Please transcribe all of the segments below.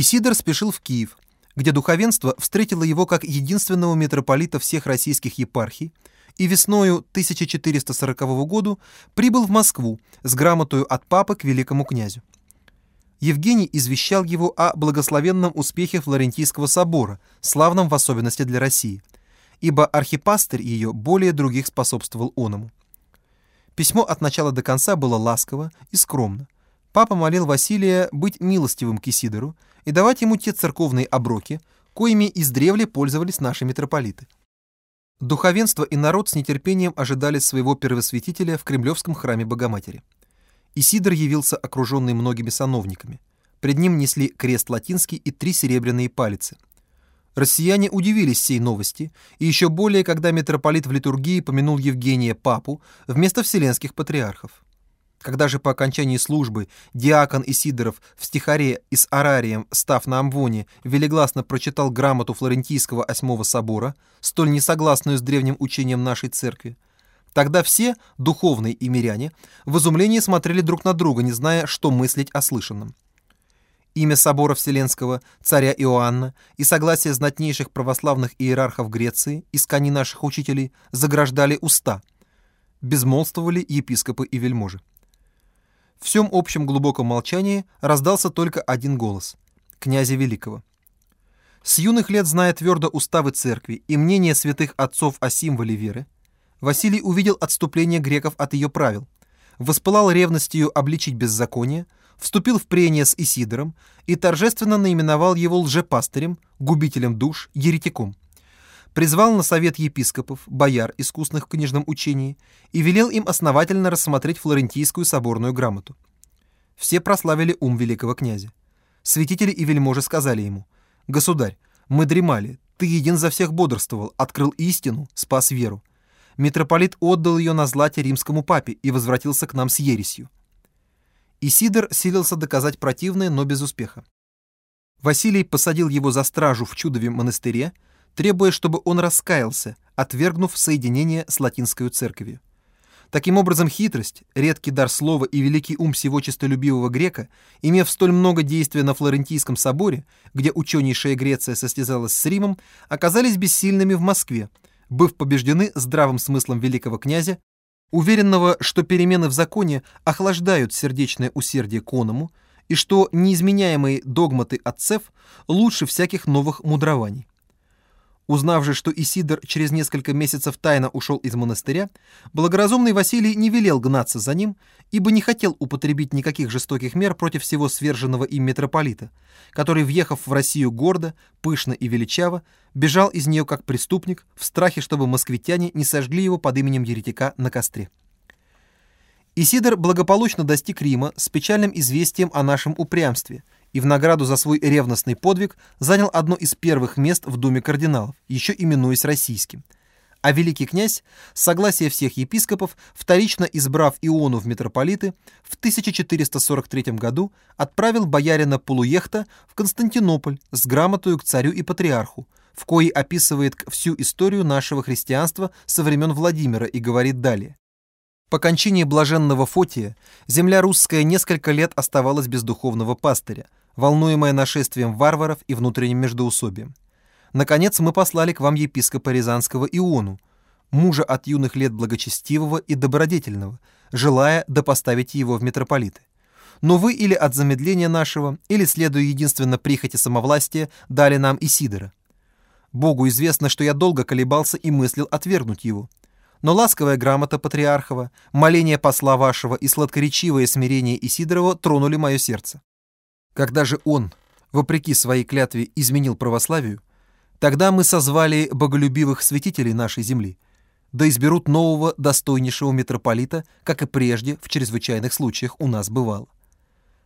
Исидор спешил в Киев, где духовенство встретило его как единственного митрополита всех российских епархий и весною 1440 года прибыл в Москву с грамотою от папы к великому князю. Евгений извещал его о благословенном успехе Флорентийского собора, славном в особенности для России, ибо архипастырь ее более других способствовал оному. Письмо от начала до конца было ласково и скромно. Папа молил Василия быть милостивым к Исидору и давать ему те церковные оброки, коими издревле пользовались наши митрополиты. Духовенство и народ с нетерпением ожидали своего первосвятителя в Кремлевском храме Богоматери. Исидор явился окруженный многими сановниками. Пред ним несли крест латинский и три серебряные палицы. Россияне удивились сей новости, и еще более, когда митрополит в литургии помянул Евгения Папу вместо вселенских патриархов. Когда же по окончании службы диакон Исидоров в стихаре и с арарием, став на амвоне, велигласно прочитал грамоту Флорентийского осьмого собора, столь несогласную с древним учением нашей церкви, тогда все, духовные и миряне, в изумлении смотрели друг на друга, не зная, что мыслить о слышанном. Имя собора Вселенского, царя Иоанна и согласие знатнейших православных иерархов Греции, искани наших учителей, заграждали уста. Безмолвствовали епископы и вельможи. В всем общем глубоком молчании раздался только один голос — князя Великого. С юных лет, зная твердо уставы церкви и мнение святых отцов о символе веры, Василий увидел отступление греков от ее правил, воспылал ревностью обличить беззаконие, вступил в прение с Исидором и торжественно наименовал его лжепастырем, губителем душ, еретиком призвал на совет епископов, бояр, искусных в книжном учении, и велел им основательно рассмотреть флорентийскую соборную грамоту. Все прославили ум великого князя. Святители и вельможи сказали ему, «Государь, мы дремали, ты един за всех бодрствовал, открыл истину, спас веру. Митрополит отдал ее на злате римскому папе и возвратился к нам с ересью». Исидор силился доказать противное, но без успеха. Василий посадил его за стражу в Чудове монастыре, требуя, чтобы он раскаялся, отвергнув соединение с латинской церковью. Таким образом, хитрость, редкий дар слова и великий ум всего честолюбивого грека, имев столь много действия на Флорентийском соборе, где ученейшая Греция состязалась с Римом, оказались бессильными в Москве, быв побеждены здравым смыслом великого князя, уверенного, что перемены в законе охлаждают сердечное усердие к оному, и что неизменяемые догматы отцев лучше всяких новых мудрований. Узнав же, что Исидор через несколько месяцев тайно ушел из монастыря, благоразумный Василий не велел гнаться за ним, ибо не хотел употребить никаких жестоких мер против всего сверженного им митрополита, который, въехав в Россию гордо, пышно и величаво, бежал из нее как преступник в страхе, чтобы москвитяне не сожгли его под именем еретика на костре. Исидор благополучно достиг Рима с печальным известием о нашем упрямстве – и в награду за свой ревностный подвиг занял одно из первых мест в Думе кардиналов, еще именуясь российским. А великий князь, с согласия всех епископов, вторично избрав Иону в митрополиты, в 1443 году отправил боярина Полуехта в Константинополь с грамотою к царю и патриарху, в коей описывает всю историю нашего христианства со времен Владимира и говорит далее. По кончине блаженного Фотия земля русская несколько лет оставалась без духовного пастыря, волнуемая нашествием варваров и внутренним междоусобием. Наконец мы послали к вам епископа Рязанского Иону, мужа от юных лет благочестивого и добродетельного, желая допоставить его в митрополиты. Но вы или от замедления нашего, или, следуя единственно прихоти самовластия, дали нам Исидора. Богу известно, что я долго колебался и мыслил отвергнуть его но ласковая грамота Патриархова, моление посла вашего и сладкоречивое смирение Исидорова тронули мое сердце. Когда же он, вопреки своей клятве, изменил православию, тогда мы созвали боголюбивых святителей нашей земли, да изберут нового достойнейшего митрополита, как и прежде в чрезвычайных случаях у нас бывало.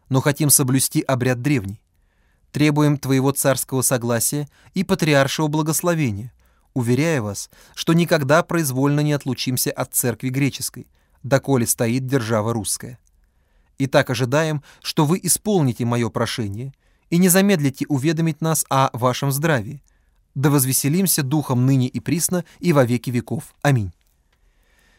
Но хотим соблюсти обряд древний. Требуем твоего царского согласия и патриаршего благословения — уверяя вас, что никогда произвольно не отлучимся от церкви греческой, доколе стоит держава русская. И так ожидаем, что вы исполните мое прошение и не замедлите уведомить нас о вашем здравии. Да возвеселимся духом ныне и присно и во веки веков. Аминь.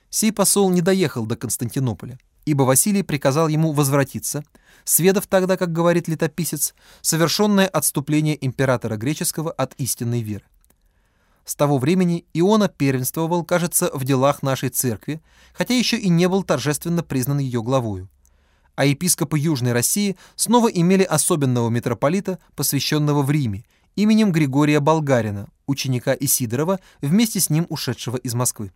Сей посол не доехал до Константинополя. ибо Василий приказал ему возвратиться, сведав тогда, как говорит летописец, совершенное отступление императора греческого от истинной веры. С того времени Иона первенствовал, кажется, в делах нашей церкви, хотя еще и не был торжественно признан ее главою. А епископы Южной России снова имели особенного митрополита, посвященного в Риме, именем Григория Болгарина, ученика Исидорова, вместе с ним ушедшего из Москвы.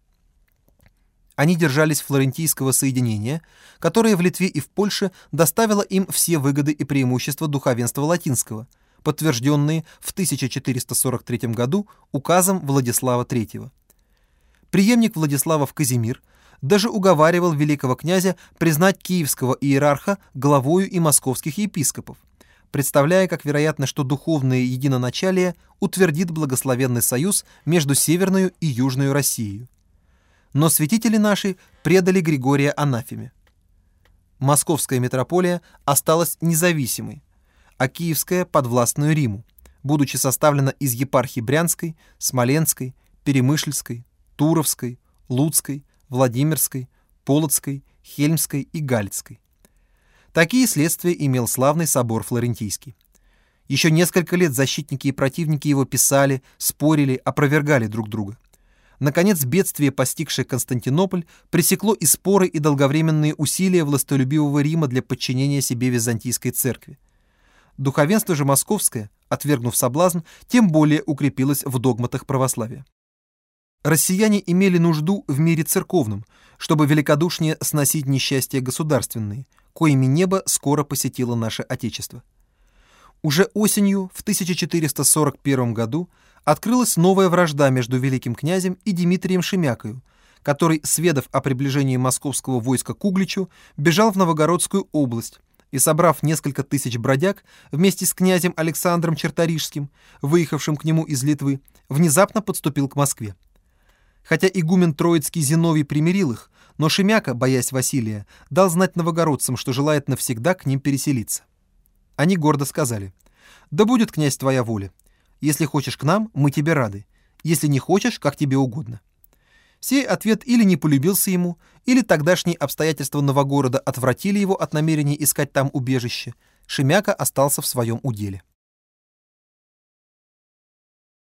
Они держались флорентийского соединения, которое в Литве и в Польше доставило им все выгоды и преимущества духовенства латинского, подтвержденные в 1443 году указом Владислава III. Приемник Владиславов Казимир даже уговаривал великого князя признать киевского иерарха главою и московских епископов, представляя как вероятно, что духовное единоначалие утвердит благословенный союз между Северную и Южную Россией но святители наши предали Григория анафеме. Московская митрополия осталась независимой, а Киевская – подвластную Риму, будучи составлена из епархий Брянской, Смоленской, Перемышльской, Туровской, Луцкой, Владимирской, Полоцкой, Хельмской и Галицкой. Такие следствия имел славный собор Флорентийский. Еще несколько лет защитники и противники его писали, спорили, опровергали друг друга – Наконец, бедствие, постигшее Константинополь, пресекло и споры, и долговременные усилия властолюбивого Рима для подчинения себе Византийской церкви. Духовенство же московское, отвергнув соблазн, тем более укрепилось в догматах православия. Россияне имели нужду в мире церковном, чтобы великодушнее сносить несчастья государственные, коими небо скоро посетило наше Отечество. Уже осенью в 1441 году открылась новая вражда между великим князем и Дмитрием Шемякою, который, сведав о приближении московского войска к Угличу, бежал в Новогородскую область и, собрав несколько тысяч бродяг, вместе с князем Александром Черторижским, выехавшим к нему из Литвы, внезапно подступил к Москве. Хотя игумен Троицкий Зиновий примирил их, но Шемяка, боясь Василия, дал знать новогородцам, что желает навсегда к ним переселиться. Они гордо сказали, «Да будет, князь, твоя воля. Если хочешь к нам, мы тебе рады. Если не хочешь, как тебе угодно». Сей ответ или не полюбился ему, или тогдашние обстоятельства Новогорода отвратили его от намерения искать там убежище. Шемяка остался в своем уделе.